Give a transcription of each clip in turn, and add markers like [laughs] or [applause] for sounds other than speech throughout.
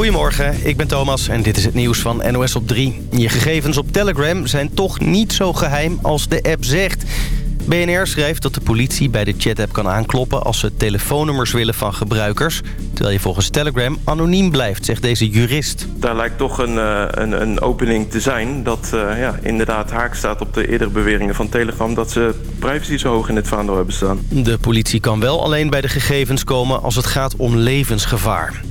Goedemorgen, ik ben Thomas en dit is het nieuws van NOS op 3. Je gegevens op Telegram zijn toch niet zo geheim als de app zegt. BNR schrijft dat de politie bij de chat-app kan aankloppen... als ze telefoonnummers willen van gebruikers. Terwijl je volgens Telegram anoniem blijft, zegt deze jurist. Daar lijkt toch een, eh, een, een opening te zijn... dat uh, ja, inderdaad haak staat op de eerdere beweringen van Telegram... dat ze privacy zo hoog in het vaandel hebben staan. De politie kan wel alleen bij de gegevens komen als het gaat om levensgevaar.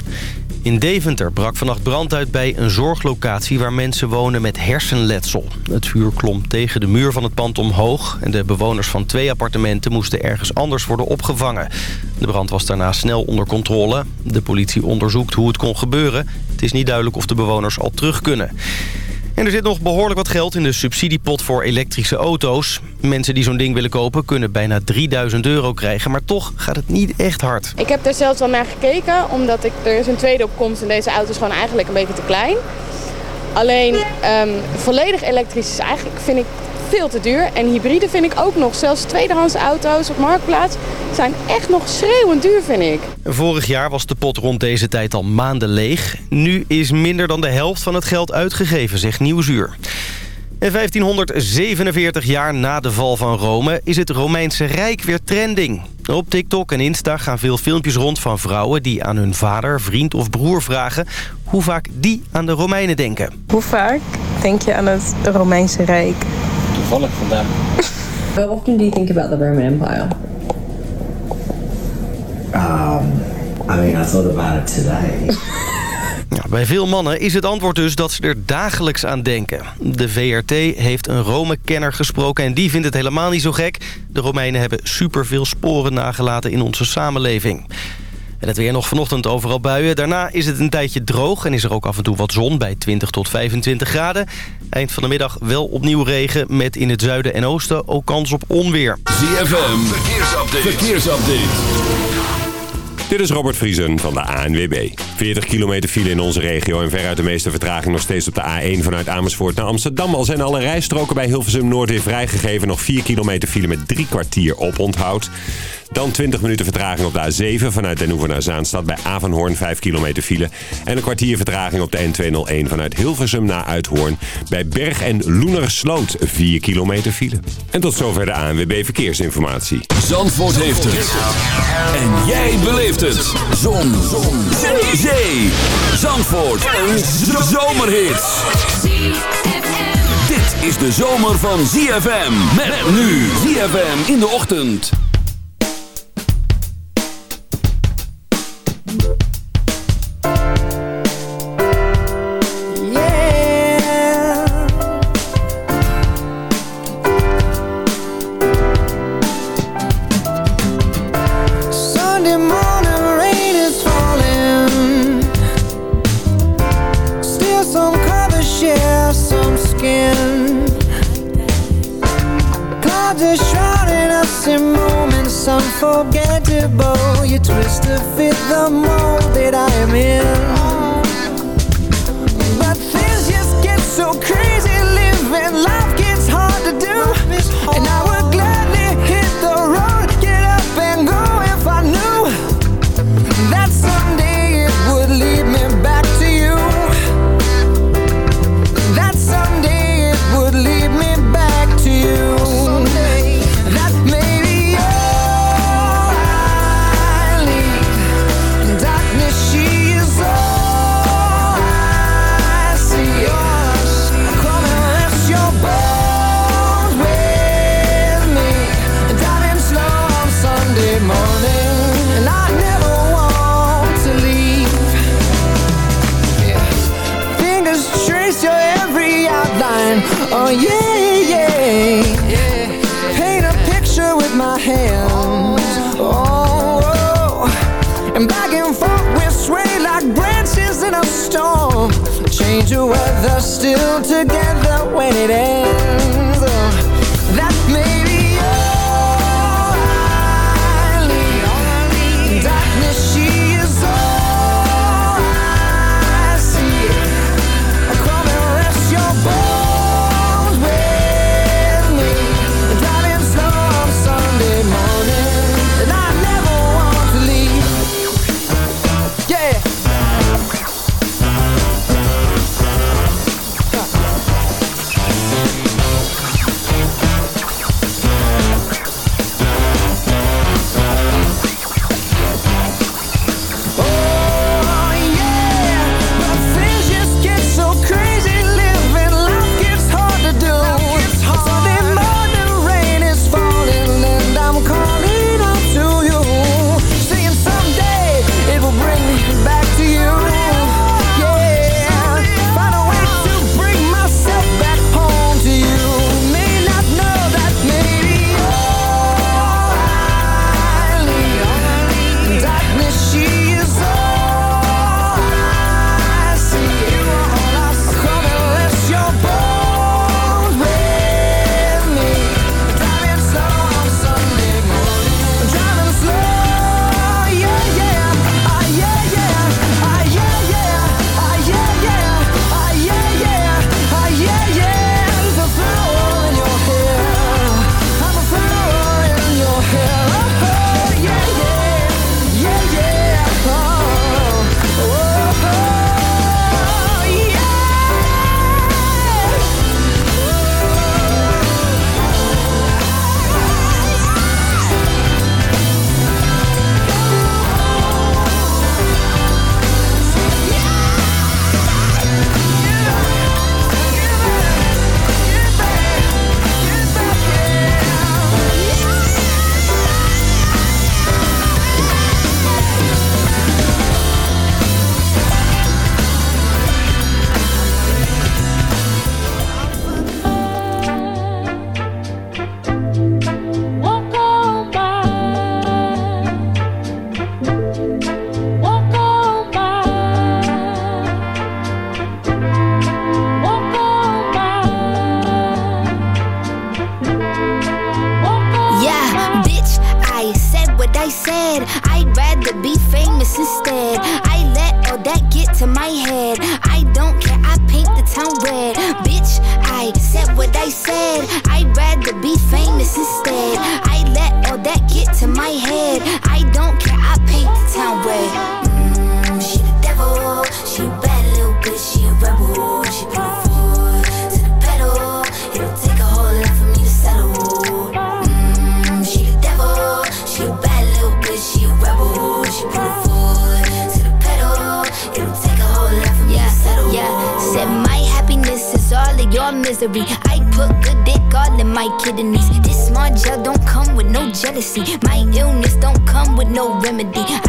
In Deventer brak vannacht brand uit bij een zorglocatie waar mensen wonen met hersenletsel. Het vuur klom tegen de muur van het pand omhoog en de bewoners van twee appartementen moesten ergens anders worden opgevangen. De brand was daarna snel onder controle. De politie onderzoekt hoe het kon gebeuren. Het is niet duidelijk of de bewoners al terug kunnen. En er zit nog behoorlijk wat geld in de subsidiepot voor elektrische auto's. Mensen die zo'n ding willen kopen kunnen bijna 3000 euro krijgen. Maar toch gaat het niet echt hard. Ik heb er zelfs wel naar gekeken. Omdat ik, er is een tweede opkomst en deze auto is gewoon eigenlijk een beetje te klein. Alleen um, volledig elektrisch is eigenlijk, vind ik, veel te duur. En hybride vind ik ook nog. Zelfs tweedehands auto's op Marktplaats zijn echt nog schreeuwend duur, vind ik. Vorig jaar was de pot rond deze tijd al maanden leeg. Nu is minder dan de helft van het geld uitgegeven, zegt Nieuwsuur. En 1547 jaar na de val van Rome is het Romeinse Rijk weer trending. Op TikTok en Insta gaan veel filmpjes rond van vrouwen... die aan hun vader, vriend of broer vragen... hoe vaak die aan de Romeinen denken. Hoe vaak denk je aan het Romeinse Rijk? Toevallig vandaag. How often do you think about the Roman Empire? Um, I mean, I thought about it today. [laughs] Ja, bij veel mannen is het antwoord dus dat ze er dagelijks aan denken. De VRT heeft een Rome-kenner gesproken en die vindt het helemaal niet zo gek. De Romeinen hebben superveel sporen nagelaten in onze samenleving. En het weer nog vanochtend overal buien. Daarna is het een tijdje droog en is er ook af en toe wat zon bij 20 tot 25 graden. Eind van de middag wel opnieuw regen met in het zuiden en oosten ook kans op onweer. ZFM, verkeersupdate. verkeersupdate. Dit is Robert Vriesen van de ANWB. 40 kilometer file in onze regio en veruit de meeste vertraging nog steeds op de A1 vanuit Amersfoort naar Amsterdam. Al zijn alle rijstroken bij Hilversum Noord weer vrijgegeven. Nog 4 kilometer file met drie kwartier op onthoud. Dan 20 minuten vertraging op de A7 vanuit Den Hoeven naar Zaanstad bij Avanhoorn 5 kilometer file. En een kwartier vertraging op de N201 vanuit Hilversum naar Uithoorn bij Berg en Loenersloot 4 kilometer file. En tot zover de ANWB Verkeersinformatie. Zandvoort heeft het. En jij beleeft het. Zon. Zon. Zee. Zandvoort. Een zomerhit. Dit is de zomer van ZFM. Met nu ZFM in de ochtend. Twist to fit the mold that I am in My illness don't come with no remedy.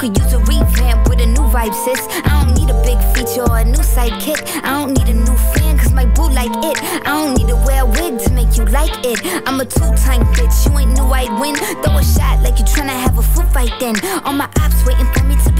could use a revamp with a new vibe, sis. I don't need a big feature or a new sidekick. I don't need a new fan, cause my boo like it. I don't need to wear a wig to make you like it. I'm a two-time bitch, you ain't knew I'd win. Throw a shot like you tryna have a foot fight then. All my ops waiting for me to be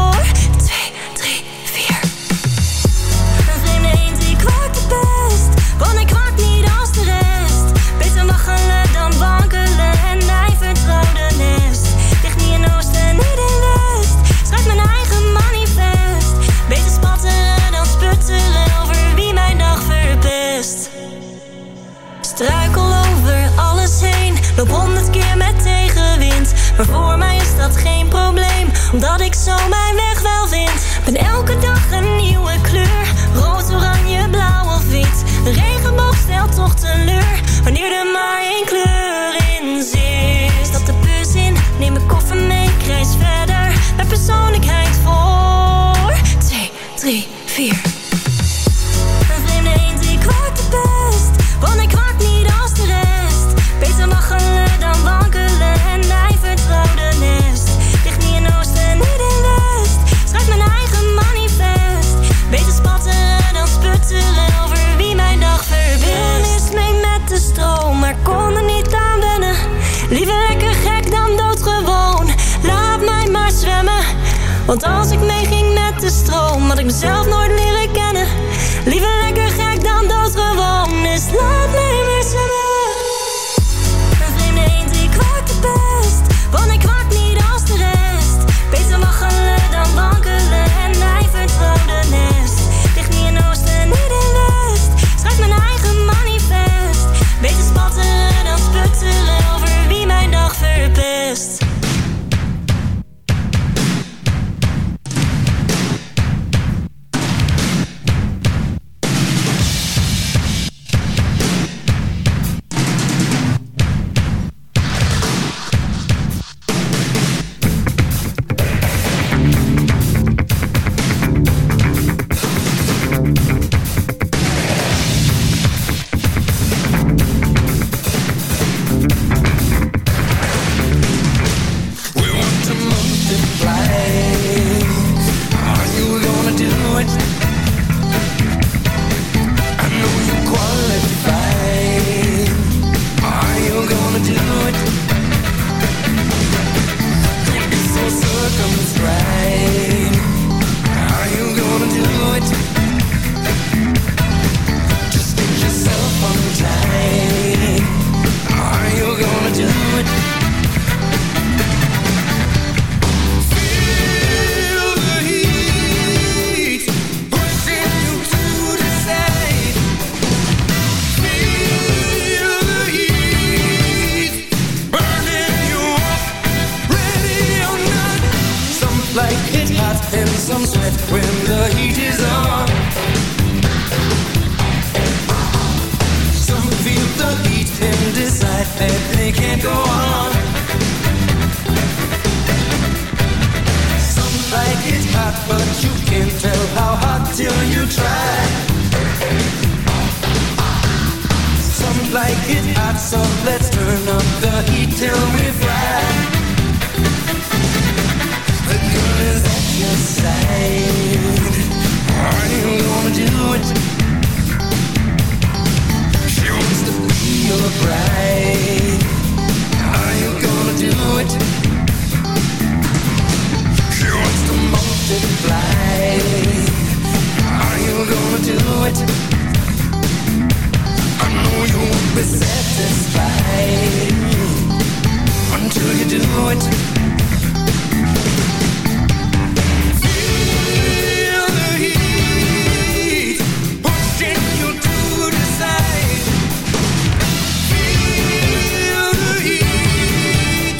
Dat geen probleem, omdat ik zo mijn weg wel vind. Ben elke dag een nieuwe kleur, De regenboog stelt toch teleur, wanneer er maar één kleur Want als ik meeging met de stroom, had ik mezelf nooit Some like it hot, so let's turn up the heat till we fry. The girl is at your side. Are you gonna do it? She wants to be your bride. Are you gonna do it? She wants to multiply. Are you gonna do it? you'll be satisfied Until you do it Feel the heat Pushing you to the Feel the heat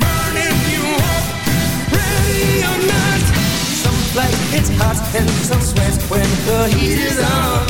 Burning you up Ready or not Some like it's hot and some sweat when the heat is on.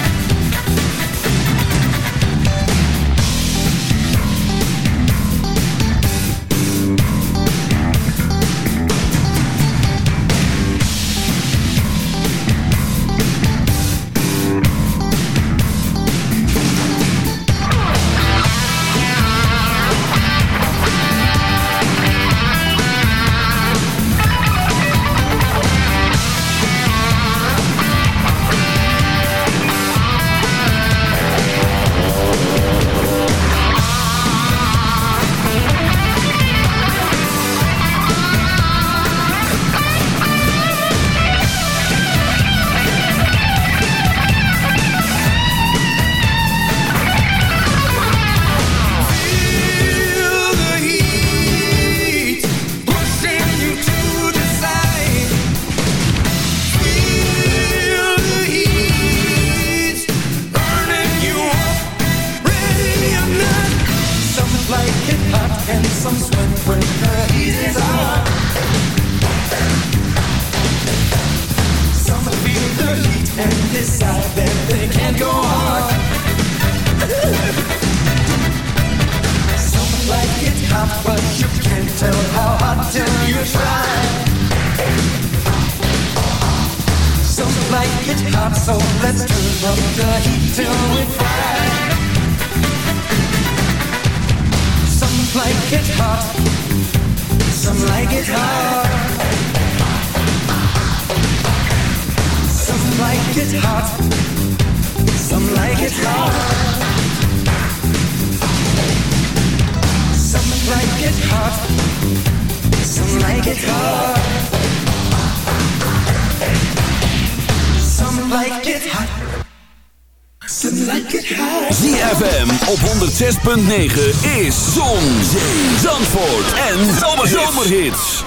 106.9 is Zon, Zee, Zandvoort en Zomerhits.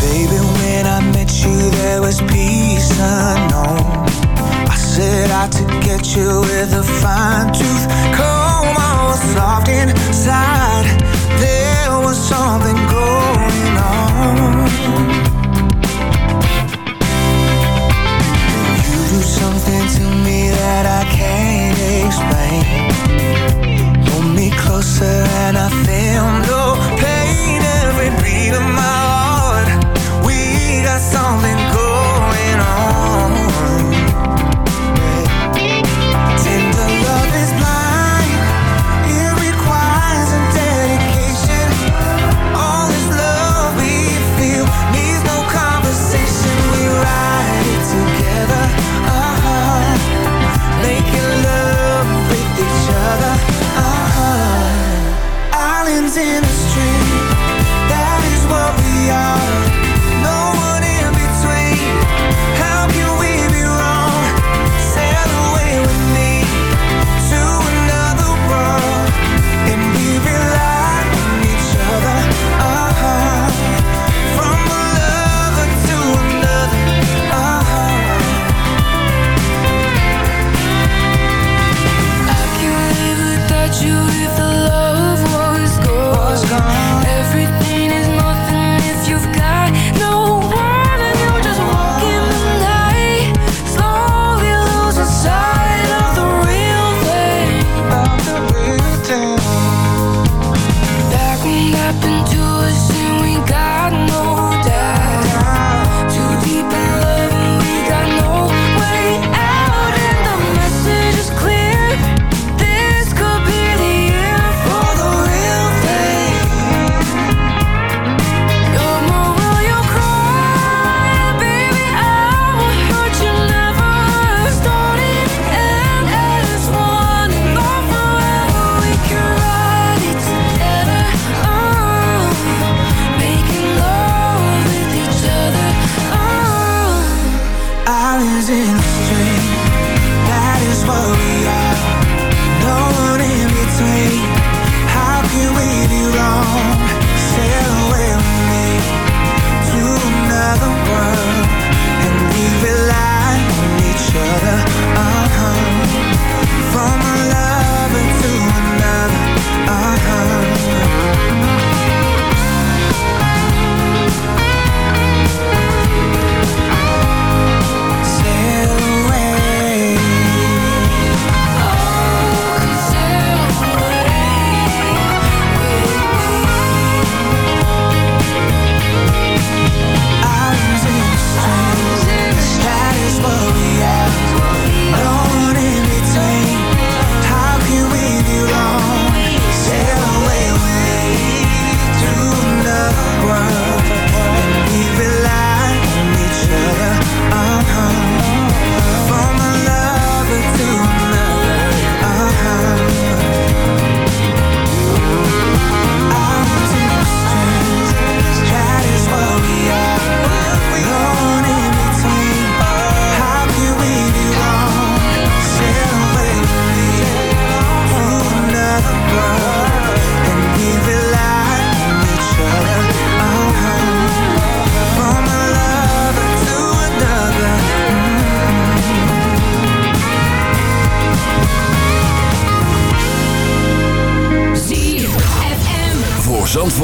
Baby, when I met you, there was peace unknown. I set out to get you with a fine tooth comb. I was soft inside. There was something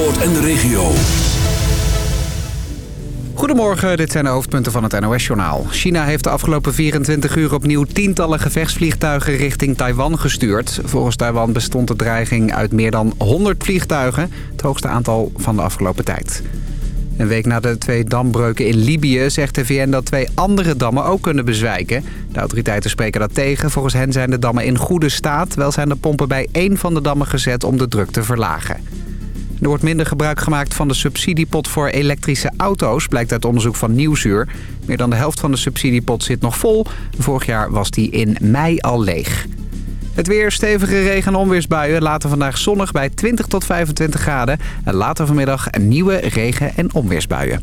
En de regio. Goedemorgen, dit zijn de hoofdpunten van het NOS-journaal. China heeft de afgelopen 24 uur opnieuw tientallen gevechtsvliegtuigen richting Taiwan gestuurd. Volgens Taiwan bestond de dreiging uit meer dan 100 vliegtuigen, het hoogste aantal van de afgelopen tijd. Een week na de twee dambreuken in Libië zegt de VN dat twee andere dammen ook kunnen bezwijken. De autoriteiten spreken dat tegen. Volgens hen zijn de dammen in goede staat. Wel zijn de pompen bij één van de dammen gezet om de druk te verlagen. Er wordt minder gebruik gemaakt van de subsidiepot voor elektrische auto's, blijkt uit onderzoek van Nieuwsuur. Meer dan de helft van de subsidiepot zit nog vol. Vorig jaar was die in mei al leeg. Het weer, stevige regen- en onweersbuien. Later vandaag zonnig bij 20 tot 25 graden. En later vanmiddag nieuwe regen- en onweersbuien.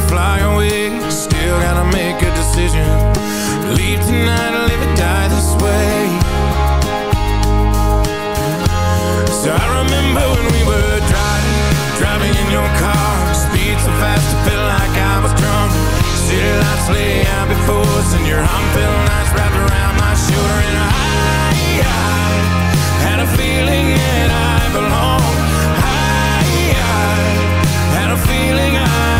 Can fly away? Still gotta make a decision. Leave tonight or live or die this way. So I remember when we were driving Driving in your car. Speed so fast it felt like I was drunk. City lights lay out before us And your arm felt nice wrapped around my shoulder. And I, I had a feeling that I belonged I, I had a feeling I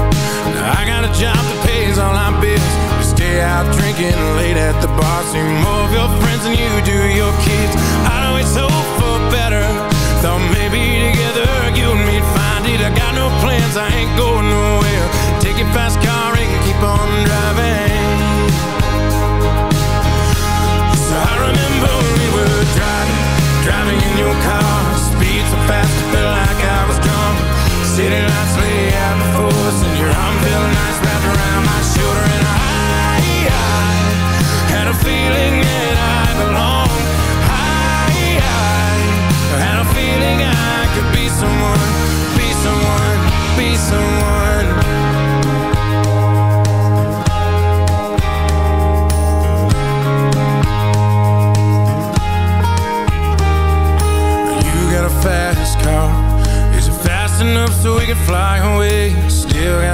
I got a job that pays all our bills. You stay out drinking late at the bar. See more of your friends than you do your kids. I always hope for better. Thought maybe together you and me'd find it. I got no plans,